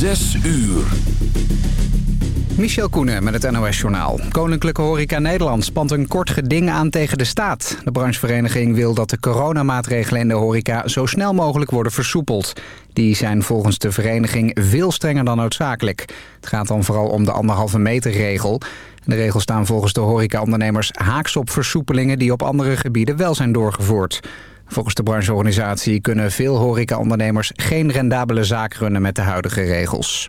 Zes uur. Michel Koenen met het NOS-journaal. Koninklijke Horeca Nederland spant een kort geding aan tegen de staat. De branchevereniging wil dat de coronamaatregelen in de horeca zo snel mogelijk worden versoepeld. Die zijn volgens de vereniging veel strenger dan noodzakelijk. Het gaat dan vooral om de anderhalve meter regel. De regels staan volgens de horecaondernemers haaks op versoepelingen die op andere gebieden wel zijn doorgevoerd. Volgens de brancheorganisatie kunnen veel horecaondernemers geen rendabele zaak runnen met de huidige regels.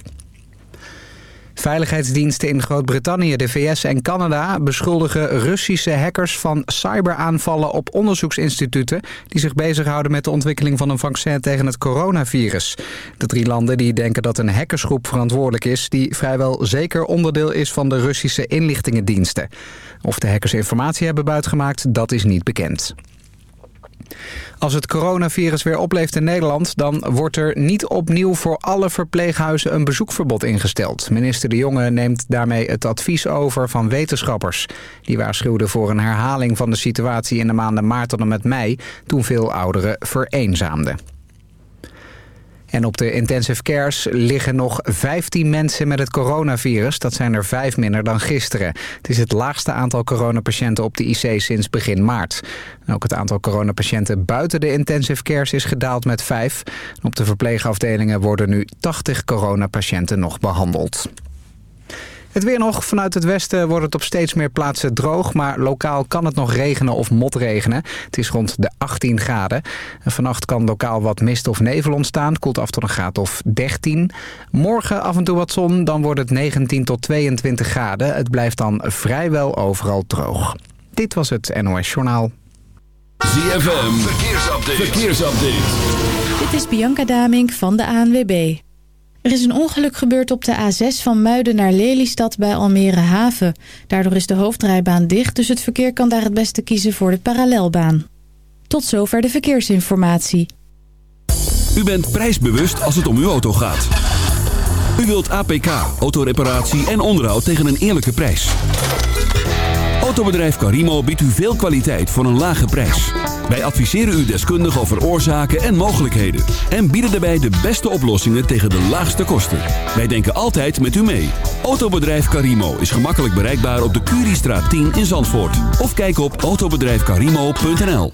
Veiligheidsdiensten in Groot-Brittannië, de VS en Canada beschuldigen Russische hackers van cyberaanvallen op onderzoeksinstituten die zich bezighouden met de ontwikkeling van een vaccin tegen het coronavirus. De drie landen die denken dat een hackersgroep verantwoordelijk is die vrijwel zeker onderdeel is van de Russische inlichtingendiensten. Of de hackers informatie hebben buitgemaakt, dat is niet bekend. Als het coronavirus weer opleeft in Nederland... dan wordt er niet opnieuw voor alle verpleeghuizen een bezoekverbod ingesteld. Minister De Jonge neemt daarmee het advies over van wetenschappers. Die waarschuwden voor een herhaling van de situatie in de maanden maart tot en met mei... toen veel ouderen vereenzaamden. En op de intensive cares liggen nog 15 mensen met het coronavirus. Dat zijn er vijf minder dan gisteren. Het is het laagste aantal coronapatiënten op de IC sinds begin maart. ook het aantal coronapatiënten buiten de intensive cares is gedaald met vijf. Op de verpleegafdelingen worden nu 80 coronapatiënten nog behandeld. Het weer nog. Vanuit het westen wordt het op steeds meer plaatsen droog... maar lokaal kan het nog regenen of motregenen. Het is rond de 18 graden. En vannacht kan lokaal wat mist of nevel ontstaan. koelt af tot een graad of 13. Morgen af en toe wat zon, dan wordt het 19 tot 22 graden. Het blijft dan vrijwel overal droog. Dit was het NOS Journaal. ZFM, verkeersupdate. verkeersupdate. Dit is Bianca Damink van de ANWB. Er is een ongeluk gebeurd op de A6 van Muiden naar Lelystad bij Almere Haven. Daardoor is de hoofdrijbaan dicht, dus het verkeer kan daar het beste kiezen voor de parallelbaan. Tot zover de verkeersinformatie. U bent prijsbewust als het om uw auto gaat. U wilt APK, autoreparatie en onderhoud tegen een eerlijke prijs. Autobedrijf Carimo biedt u veel kwaliteit voor een lage prijs. Wij adviseren u deskundig over oorzaken en mogelijkheden. En bieden daarbij de beste oplossingen tegen de laagste kosten. Wij denken altijd met u mee. Autobedrijf Carimo is gemakkelijk bereikbaar op de Curiestraat 10 in Zandvoort. Of kijk op autobedrijfcarimo.nl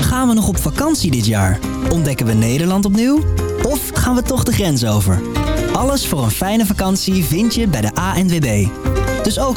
Gaan we nog op vakantie dit jaar? Ontdekken we Nederland opnieuw? Of gaan we toch de grens over? Alles voor een fijne vakantie vind je bij de ANWB. Dus ook...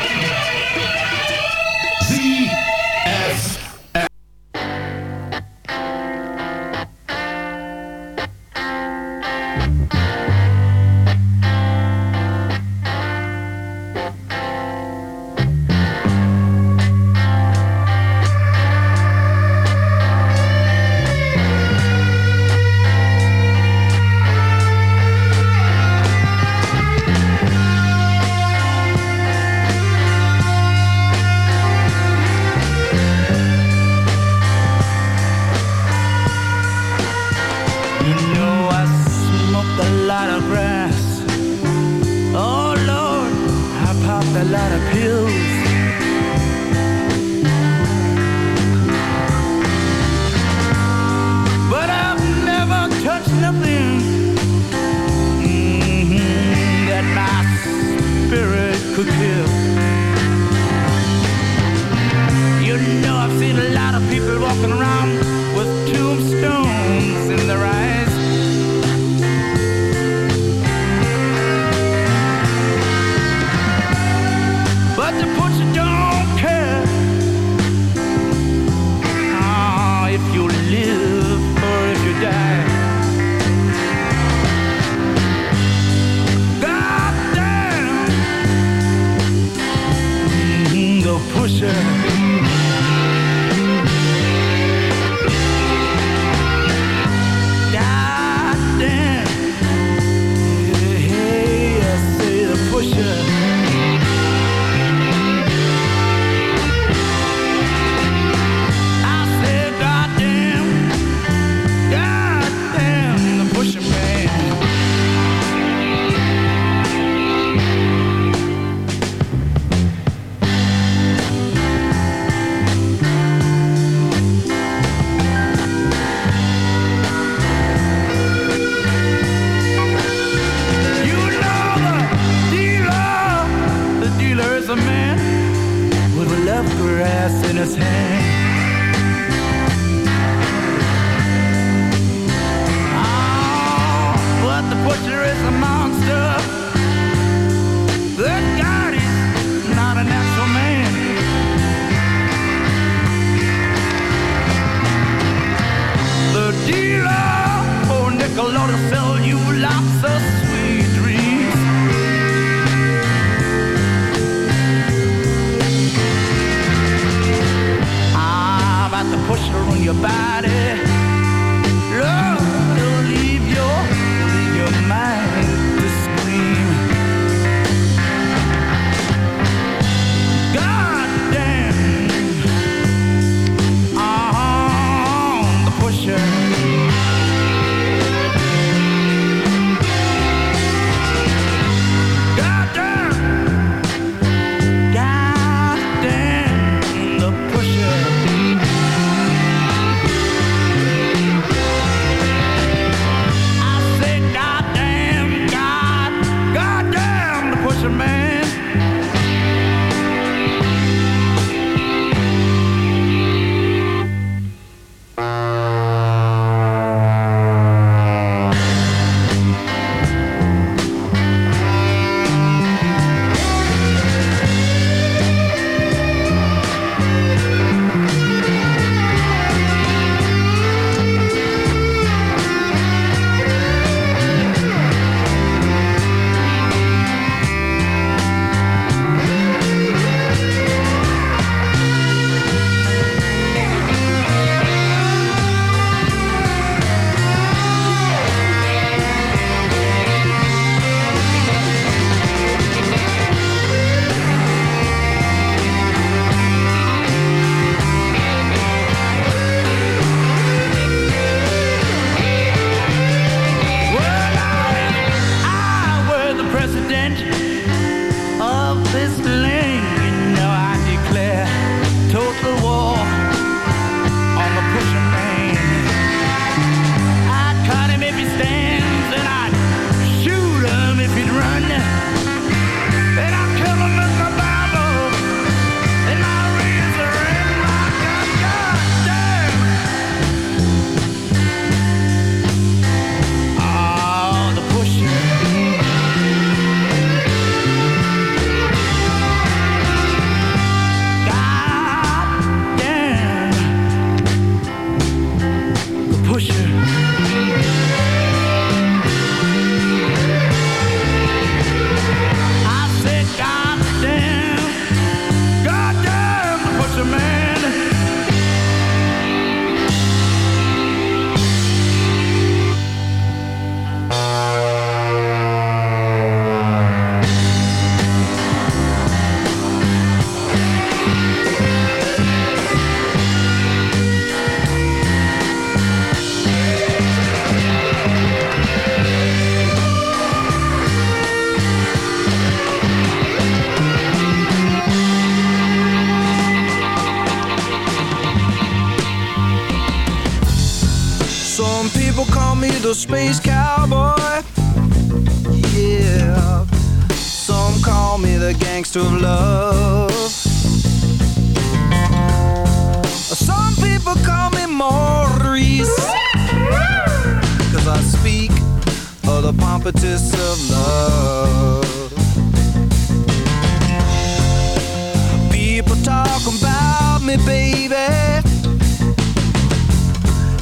a lot of pills. Dealer, oh nickel,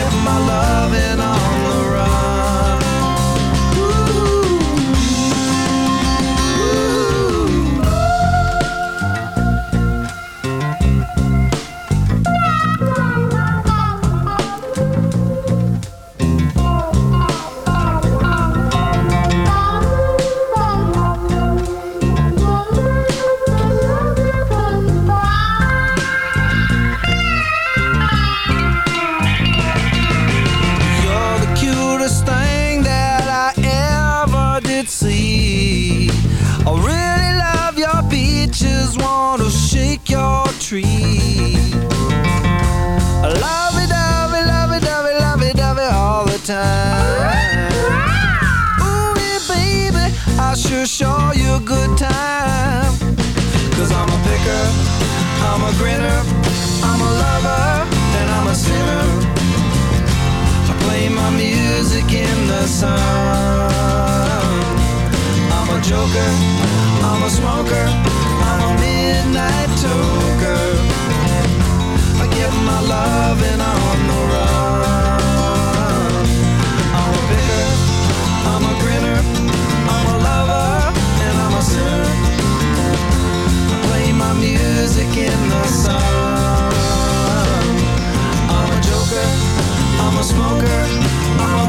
give my love and all. Tree. Love it, love it, love it, love it, love it, love it all the time. Ooh, yeah, baby, I sure show you a good time. Cause I'm a picker, I'm a grinner, I'm a lover, and I'm a sinner. I play my music in the sun. I'm a joker, I'm a smoker, midnight toker. I get my loving on the run. I'm a picker, I'm a grinner, I'm a lover, and I'm a sinner. I play my music in the sun. I'm a joker, I'm a smoker, I'm a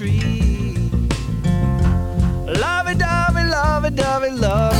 tree. Lovey dovey, lovey dovey, love.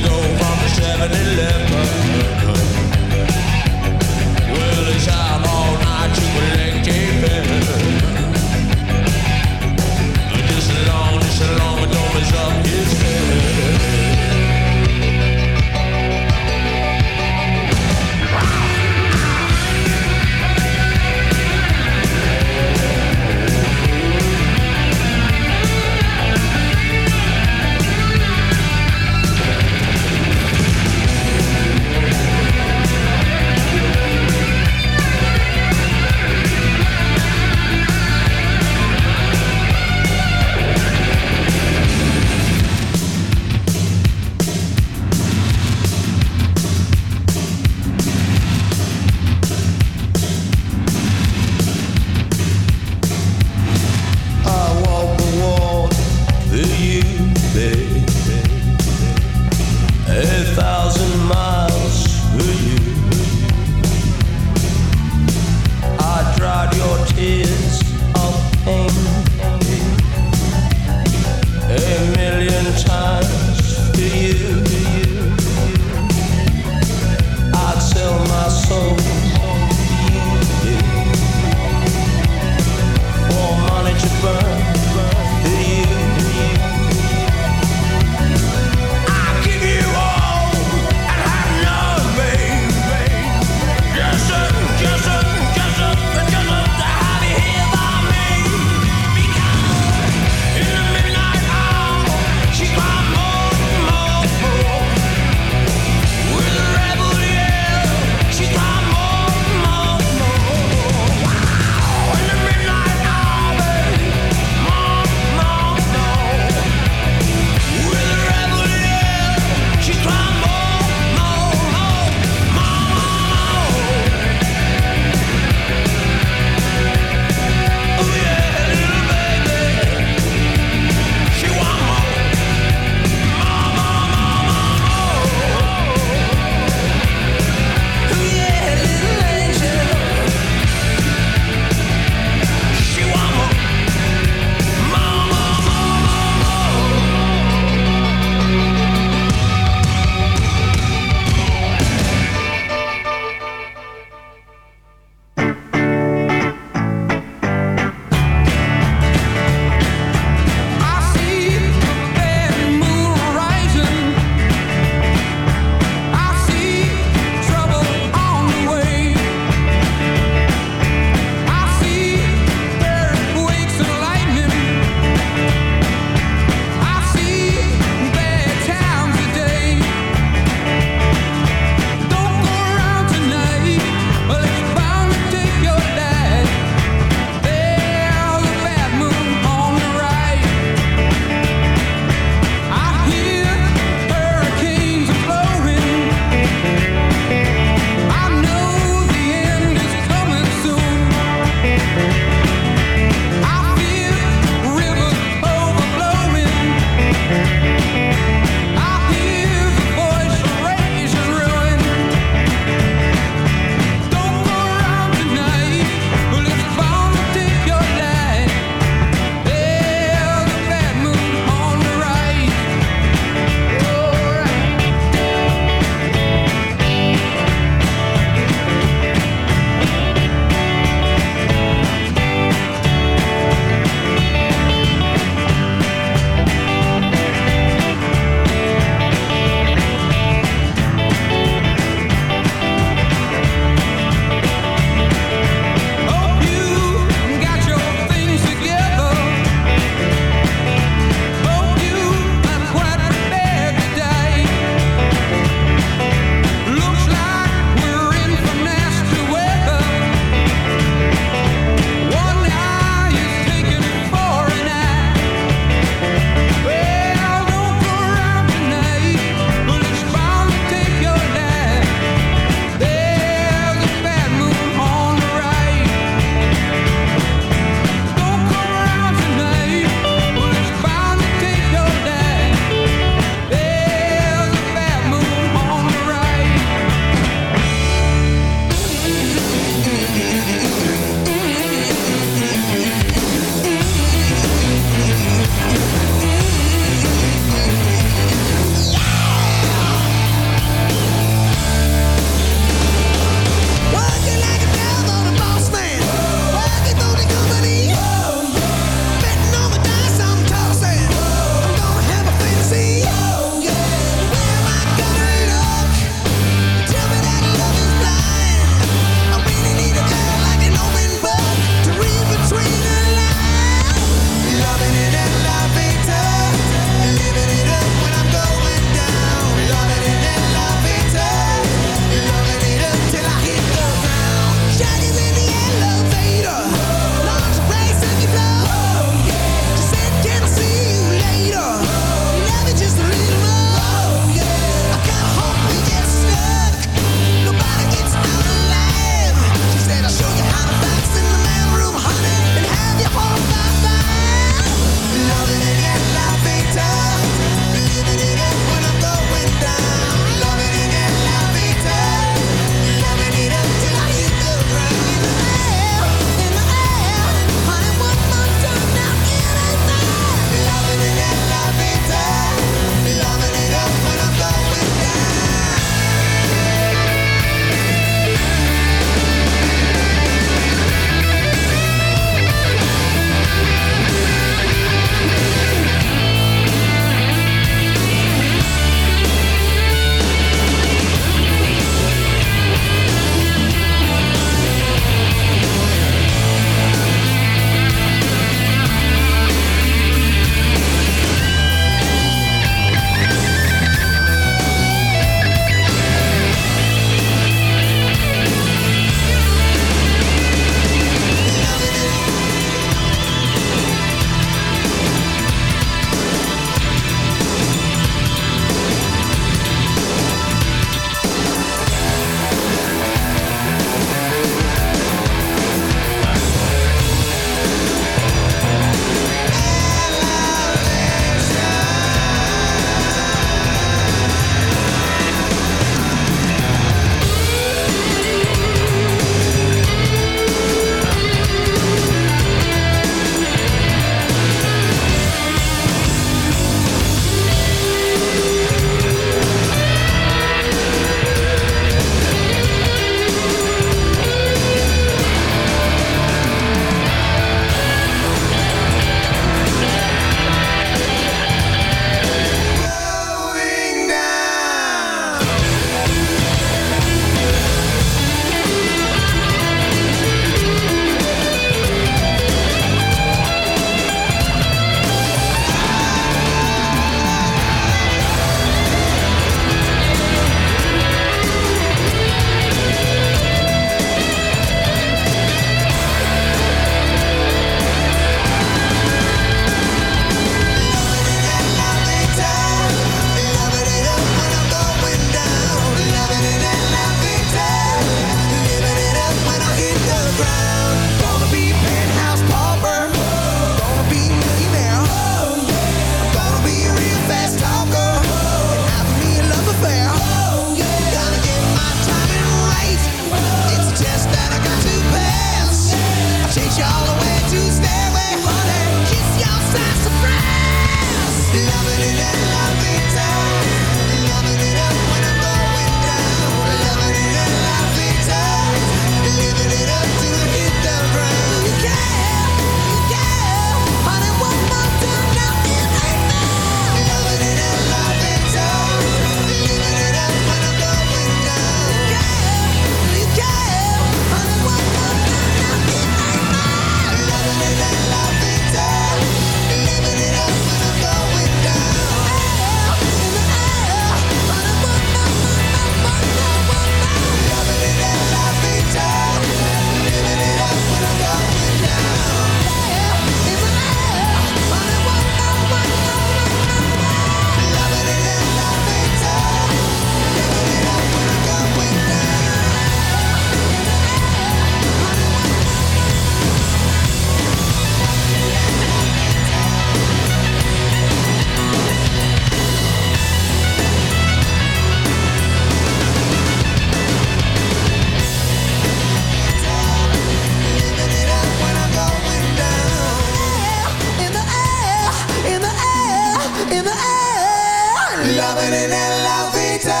loving it in La Vida,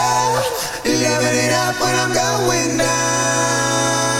living it up when I'm going down.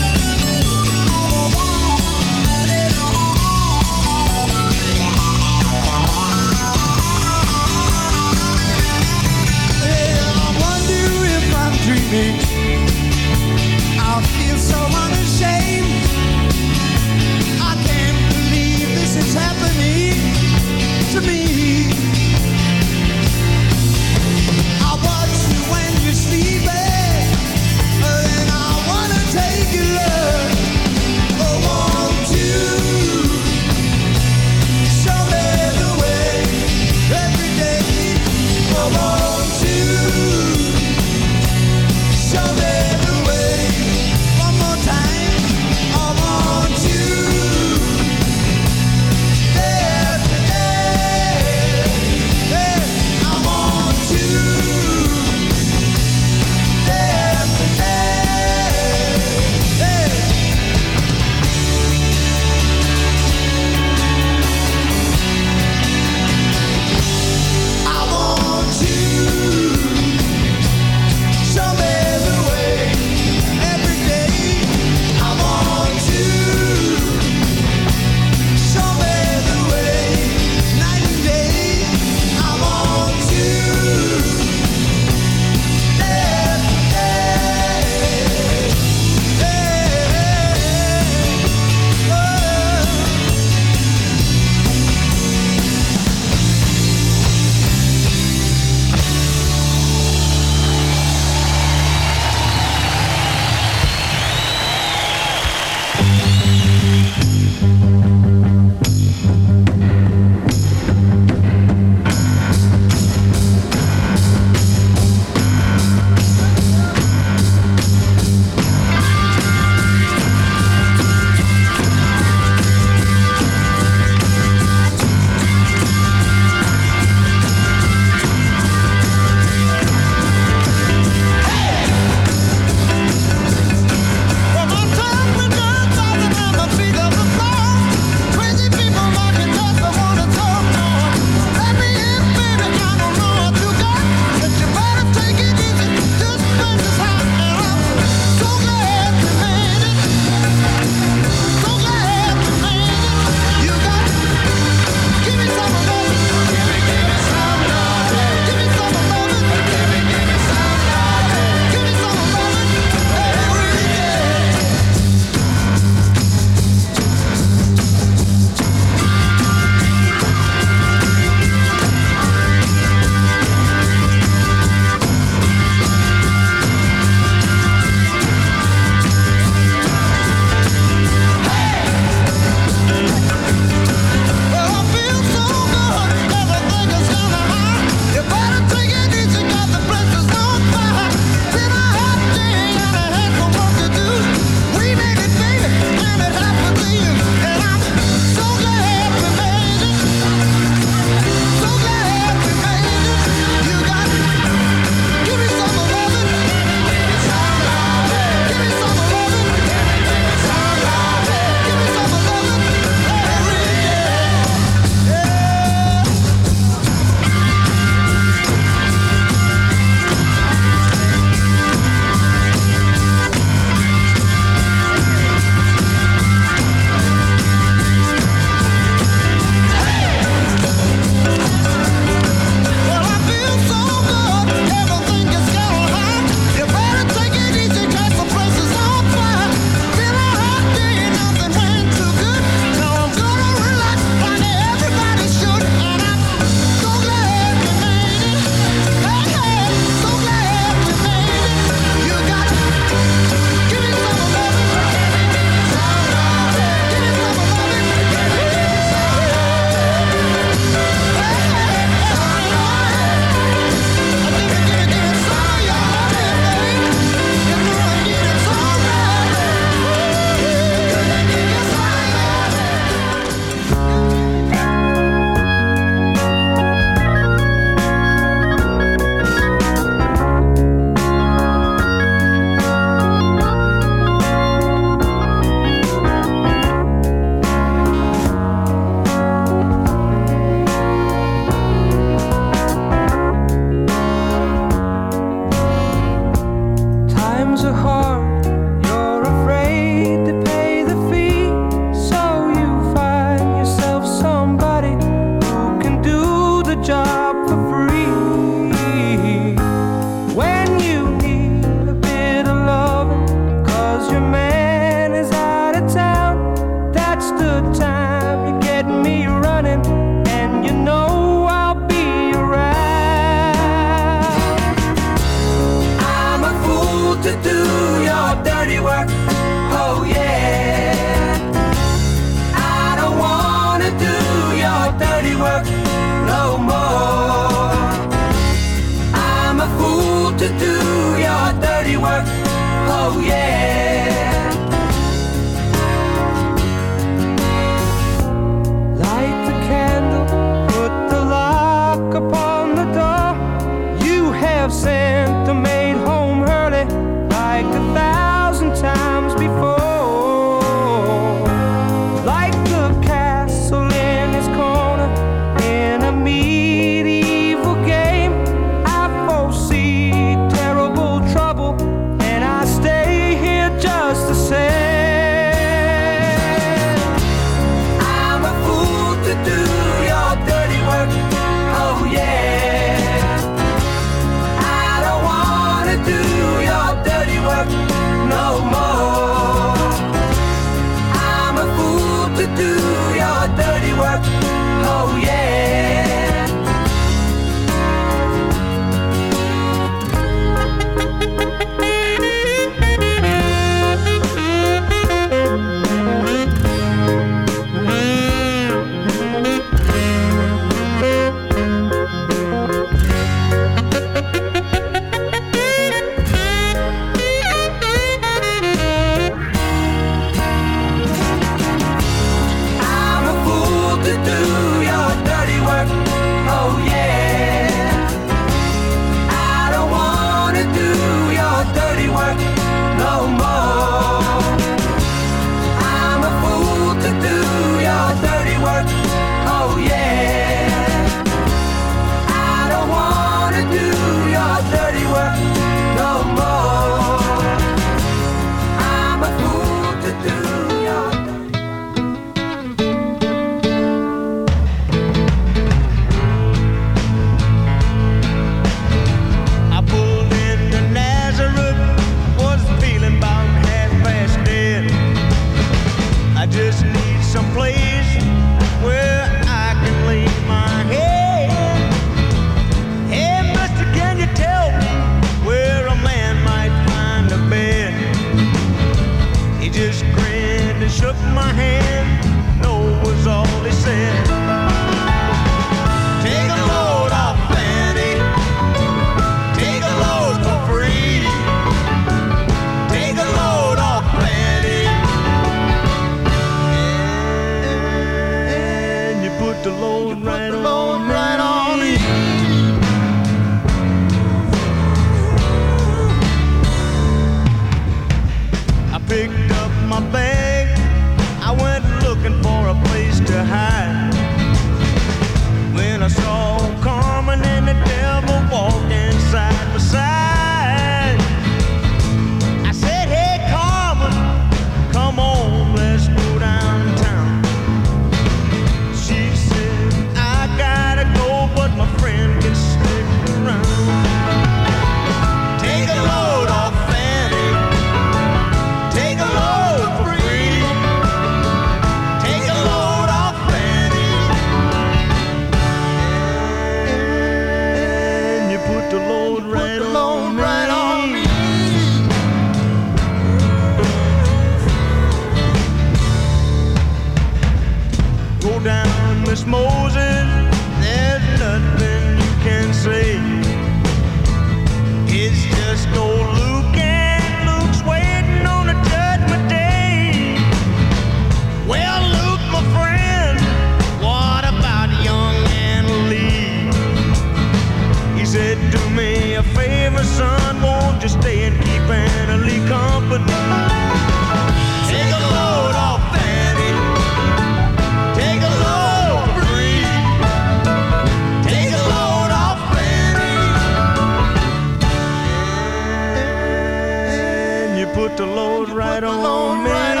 the load right on me.